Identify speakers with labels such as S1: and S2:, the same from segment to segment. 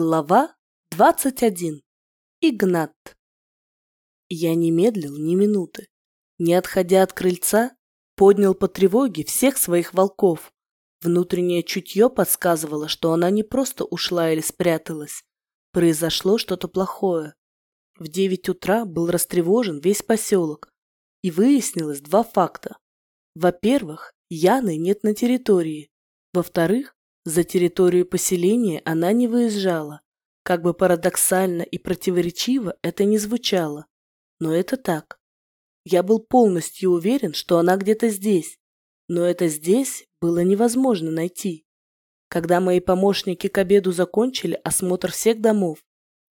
S1: Глава 21. Игнат. Я не медлил ни минуты. Не отходя от крыльца, поднял по тревоге всех своих волков. Внутреннее чутье подсказывало, что она не просто ушла или спряталась. Произошло что-то плохое. В девять утра был растревожен весь поселок. И выяснилось два факта. Во-первых, Яны нет на территории. Во-вторых, за территорию поселения она не выезжала. Как бы парадоксально и противоречиво это не звучало. Но это так. Я был полностью уверен, что она где-то здесь. Но это здесь было невозможно найти. Когда мои помощники к обеду закончили осмотр всех домов,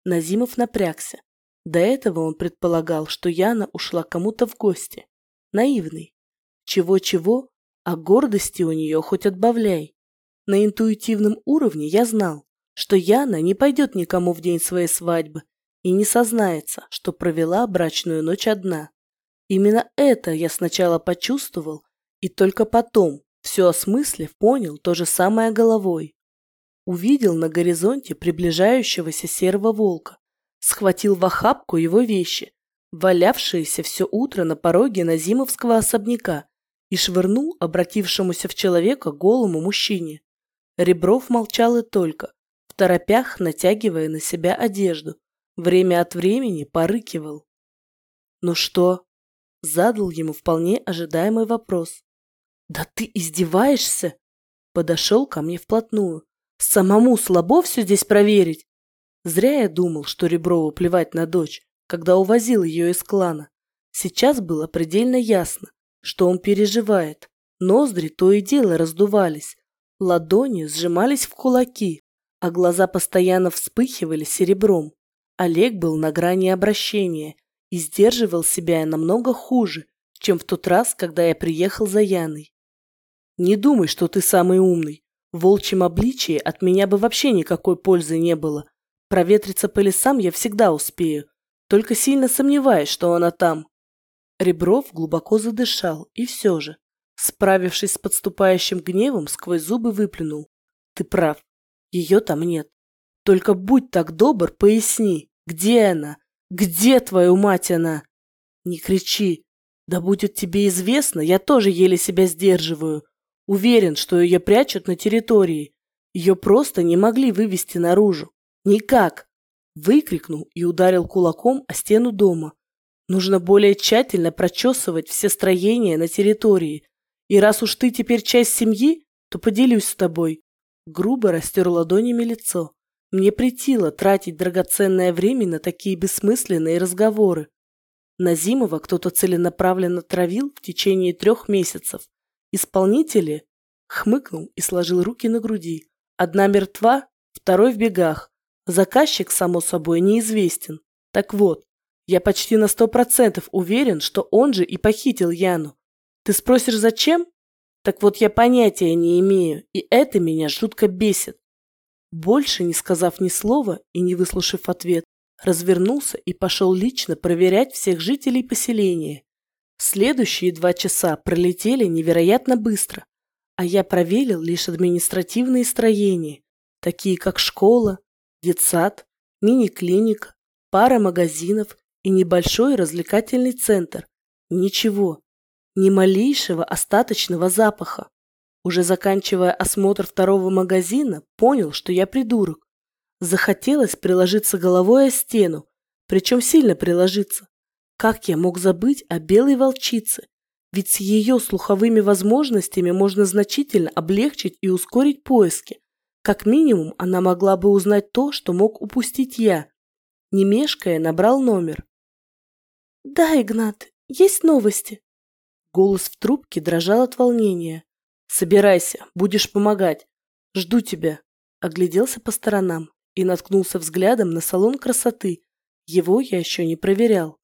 S1: Назимов напрягся. До этого он предполагал, что Яна ушла кому-то в гости. Наивный. Чего-чего, а гордости у нее хоть отбавляй. На интуитивном уровне я знал, что Яна не пойдет никому в день своей свадьбы и не сознается, что провела брачную ночь одна. Именно это я сначала почувствовал и только потом, все осмыслив, понял то же самое головой. Увидел на горизонте приближающегося серого волка, схватил в охапку его вещи, валявшиеся все утро на пороге Назимовского особняка, и швырнул обратившемуся в человека голому мужчине. Ребров молчал и только, в торопях натягивая на себя одежду, время от времени порыкивал. «Ну что?» – задал ему вполне ожидаемый вопрос. «Да ты издеваешься?» Подошел ко мне вплотную. «Самому слабо все здесь проверить?» Зря я думал, что Реброву плевать на дочь, когда увозил ее из клана. Сейчас было предельно ясно, что он переживает. Ноздри то и дело раздувались, Ладони сжимались в кулаки, а глаза постоянно вспыхивали серебром. Олег был на грани обращения и сдерживал себя намного хуже, чем в тот раз, когда я приехал за Яной. «Не думай, что ты самый умный. В волчьем обличии от меня бы вообще никакой пользы не было. Проветриться по лесам я всегда успею, только сильно сомневаюсь, что она там». Ребров глубоко задышал, и все же. Справившись с подступающим гневом, сквозь зубы выплюнул. Ты прав, ее там нет. Только будь так добр, поясни, где она? Где, твою мать, она? Не кричи. Да будет тебе известно, я тоже еле себя сдерживаю. Уверен, что ее прячут на территории. Ее просто не могли вывести наружу. Никак. Выкрикнул и ударил кулаком о стену дома. Нужно более тщательно прочесывать все строения на территории, и раз уж ты теперь часть семьи, то поделюсь с тобой. Грубо растер ладонями лицо. Мне притило тратить драгоценное время на такие бессмысленные разговоры. Назимова кто-то целенаправленно травил в течение трех месяцев. Исполнители хмыкнул и сложил руки на груди. Одна мертва, второй в бегах. Заказчик, само собой, неизвестен. Так вот, я почти на сто процентов уверен, что он же и похитил Яну. Ты спросишь, зачем? Так вот я понятия не имею, и это меня жутко бесит. Больше не сказав ни слова и не выслушав ответ, развернулся и пошел лично проверять всех жителей поселения. Следующие два часа пролетели невероятно быстро, а я проверил лишь административные строения, такие как школа, детсад, мини-клиника, пара магазинов и небольшой развлекательный центр. Ничего, ни малейшего остаточного запаха. Уже заканчивая осмотр второго магазина, понял, что я придурок. Захотелось приложиться головой о стену, причем сильно приложиться. Как я мог забыть о белой волчице? Ведь с ее слуховыми возможностями можно значительно облегчить и ускорить поиски. Как минимум, она могла бы узнать то, что мог упустить я. Не мешкая, набрал номер. «Да, Игнат, есть новости», Голос в трубке дрожал от волнения. «Собирайся, будешь помогать. Жду тебя». Огляделся по сторонам и наткнулся взглядом на салон красоты. Его я еще не проверял.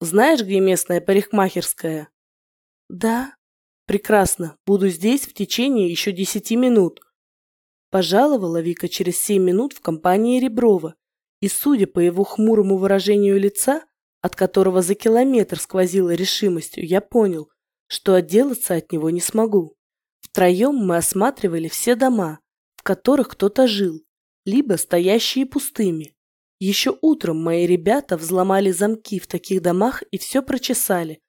S1: «Знаешь, где местная парикмахерская?» «Да». «Прекрасно. Буду здесь в течение еще десяти минут». Пожаловала Вика через семь минут в компании Реброва. И, судя по его хмурому выражению лица, от которого за километр сквозила решимостью, я понял, что отделаться от него не смогу. Втроем мы осматривали все дома, в которых кто-то жил, либо стоящие пустыми. Еще утром мои ребята взломали замки в таких домах и все прочесали.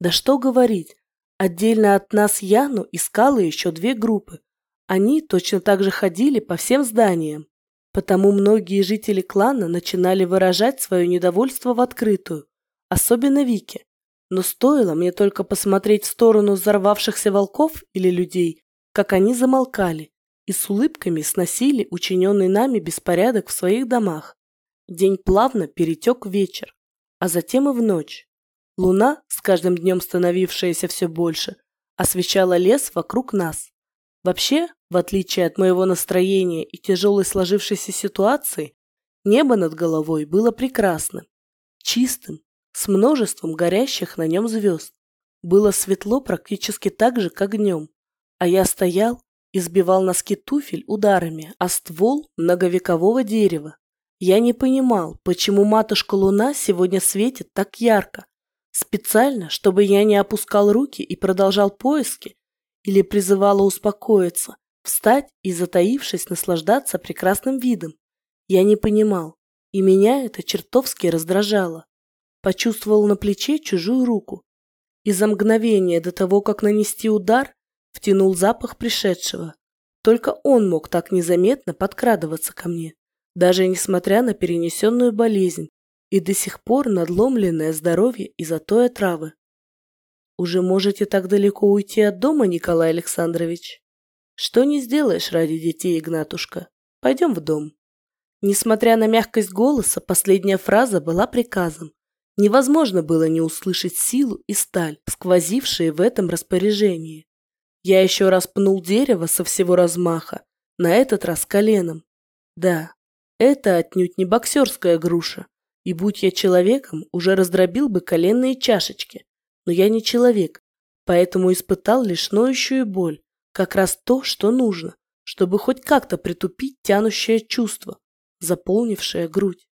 S1: Да что говорить, отдельно от нас Яну искала еще две группы. Они точно так же ходили по всем зданиям. Потому многие жители клана начинали выражать свое недовольство в открытую, особенно Вике. Но стоило мне только посмотреть в сторону взорвавшихся волков или людей, как они замолкали и с улыбками сносили учиненный нами беспорядок в своих домах. День плавно перетек в вечер, а затем и в ночь. Луна, с каждым днем становившаяся все больше, освещала лес вокруг нас. Вообще, в отличие от моего настроения и тяжелой сложившейся ситуации, небо над головой было прекрасным, чистым, с множеством горящих на нем звезд. Было светло практически так же, как днем, а я стоял и сбивал носки туфель ударами о ствол многовекового дерева. Я не понимал, почему матушка Луна сегодня светит так ярко. Специально, чтобы я не опускал руки и продолжал поиски, или призывала успокоиться, встать и, затаившись, наслаждаться прекрасным видом. Я не понимал, и меня это чертовски раздражало. Почувствовал на плече чужую руку. И за мгновение до того, как нанести удар, втянул запах пришедшего. Только он мог так незаметно подкрадываться ко мне даже несмотря на перенесенную болезнь и до сих пор надломленное здоровье из-за той отравы. Уже можете так далеко уйти от дома, Николай Александрович? Что не сделаешь ради детей, Игнатушка? Пойдем в дом. Несмотря на мягкость голоса, последняя фраза была приказом. Невозможно было не услышать силу и сталь, сквозившие в этом распоряжении. Я еще раз пнул дерево со всего размаха, на этот раз коленом. Да, это отнюдь не боксерская груша, и будь я человеком, уже раздробил бы коленные чашечки. Но я не человек, поэтому испытал лишь ноющую боль, как раз то, что нужно, чтобы хоть как-то притупить тянущее чувство, заполнившее грудь.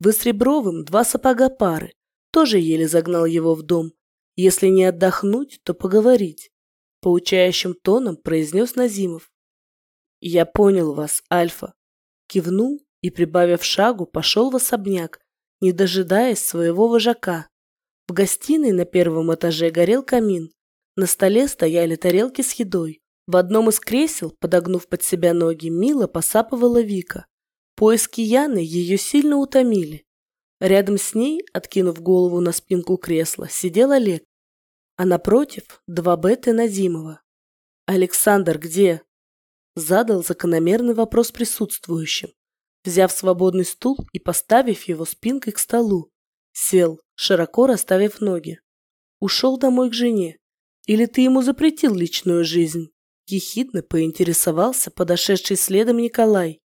S1: Вы с Ребровым два сапога пары, тоже еле загнал его в дом. Если не отдохнуть, то поговорить. Поучающим тоном произнес Назимов. Я понял вас, Альфа кивнул и, прибавив шагу, пошел в особняк, не дожидаясь своего вожака. В гостиной на первом этаже горел камин. На столе стояли тарелки с едой. В одном из кресел, подогнув под себя ноги, мило посапывала Вика. Поиски Яны ее сильно утомили. Рядом с ней, откинув голову на спинку кресла, сидел Олег, а напротив – два беты Назимова. «Александр где?» Задал закономерный вопрос присутствующим, взяв свободный стул и поставив его спинкой к столу. Сел, широко расставив ноги. Ушел домой к жене. Или ты ему запретил личную жизнь? Ехидно поинтересовался подошедший следом Николай.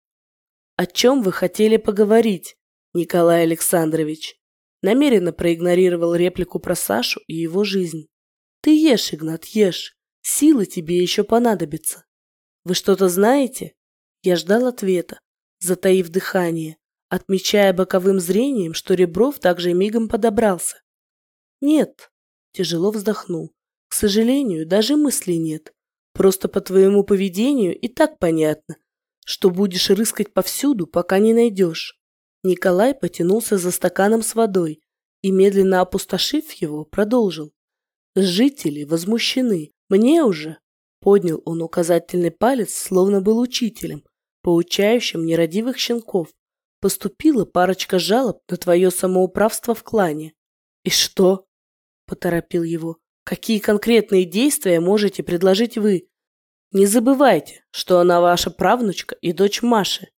S1: О чем вы хотели поговорить, Николай Александрович? Намеренно проигнорировал реплику про Сашу и его жизнь. Ты ешь, Игнат, ешь. Силы тебе еще понадобятся. Вы что-то знаете? Я ждал ответа, затаив дыхание, отмечая боковым зрением, что Ребров также мигом подобрался. Нет, тяжело вздохнул. К сожалению, даже мыслей нет. Просто по твоему поведению и так понятно, что будешь рыскать повсюду, пока не найдешь. Николай потянулся за стаканом с водой и, медленно опустошив его, продолжил. Жители возмущены. Мне уже Поднял он указательный палец, словно был учителем, поучающим нерадивых щенков. Поступила парочка жалоб на твое самоуправство в клане. И что? Поторопил его. Какие конкретные действия можете предложить вы? Не забывайте, что она ваша правнучка и дочь Маши.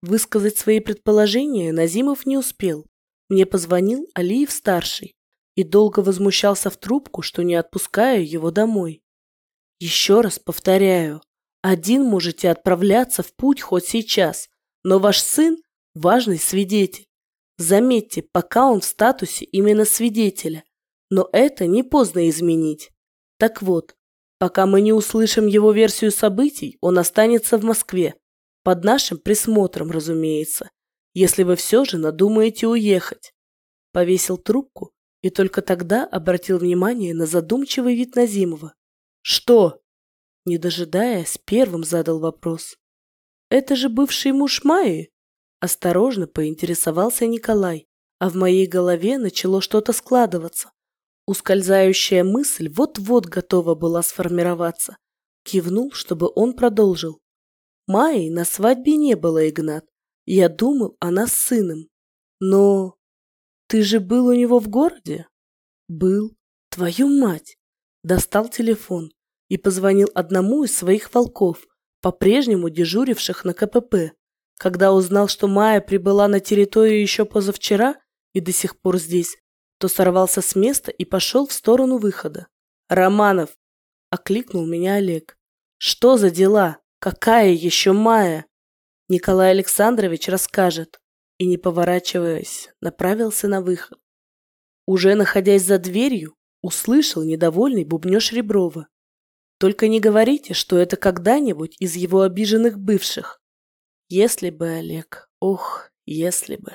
S1: Высказать свои предположения Назимов не успел. Мне позвонил Алиев-старший и долго возмущался в трубку, что не отпускаю его домой. Еще раз повторяю, один можете отправляться в путь хоть сейчас, но ваш сын – важный свидетель. Заметьте, пока он в статусе именно свидетеля, но это не поздно изменить. Так вот, пока мы не услышим его версию событий, он останется в Москве. Под нашим присмотром, разумеется, если вы все же надумаете уехать. Повесил трубку и только тогда обратил внимание на задумчивый вид Назимова. «Что?» Не дожидаясь, первым задал вопрос. Это же бывший муж Майи? Осторожно поинтересовался Николай, а в моей голове начало что-то складываться. Ускользающая мысль вот-вот готова была сформироваться. Кивнул, чтобы он продолжил. Майи на свадьбе не было, Игнат. Я думал, она с сыном. Но ты же был у него в городе? Был. Твою мать! Достал телефон и позвонил одному из своих волков, по-прежнему дежуривших на КПП. Когда узнал, что Майя прибыла на территорию еще позавчера и до сих пор здесь, то сорвался с места и пошел в сторону выхода. «Романов!» – окликнул меня Олег. «Что за дела? Какая еще Майя?» Николай Александрович расскажет. И, не поворачиваясь, направился на выход. Уже находясь за дверью, услышал недовольный бубнеж Реброва. Только не говорите, что это когда-нибудь из его обиженных бывших. Если бы, Олег, ох, если бы.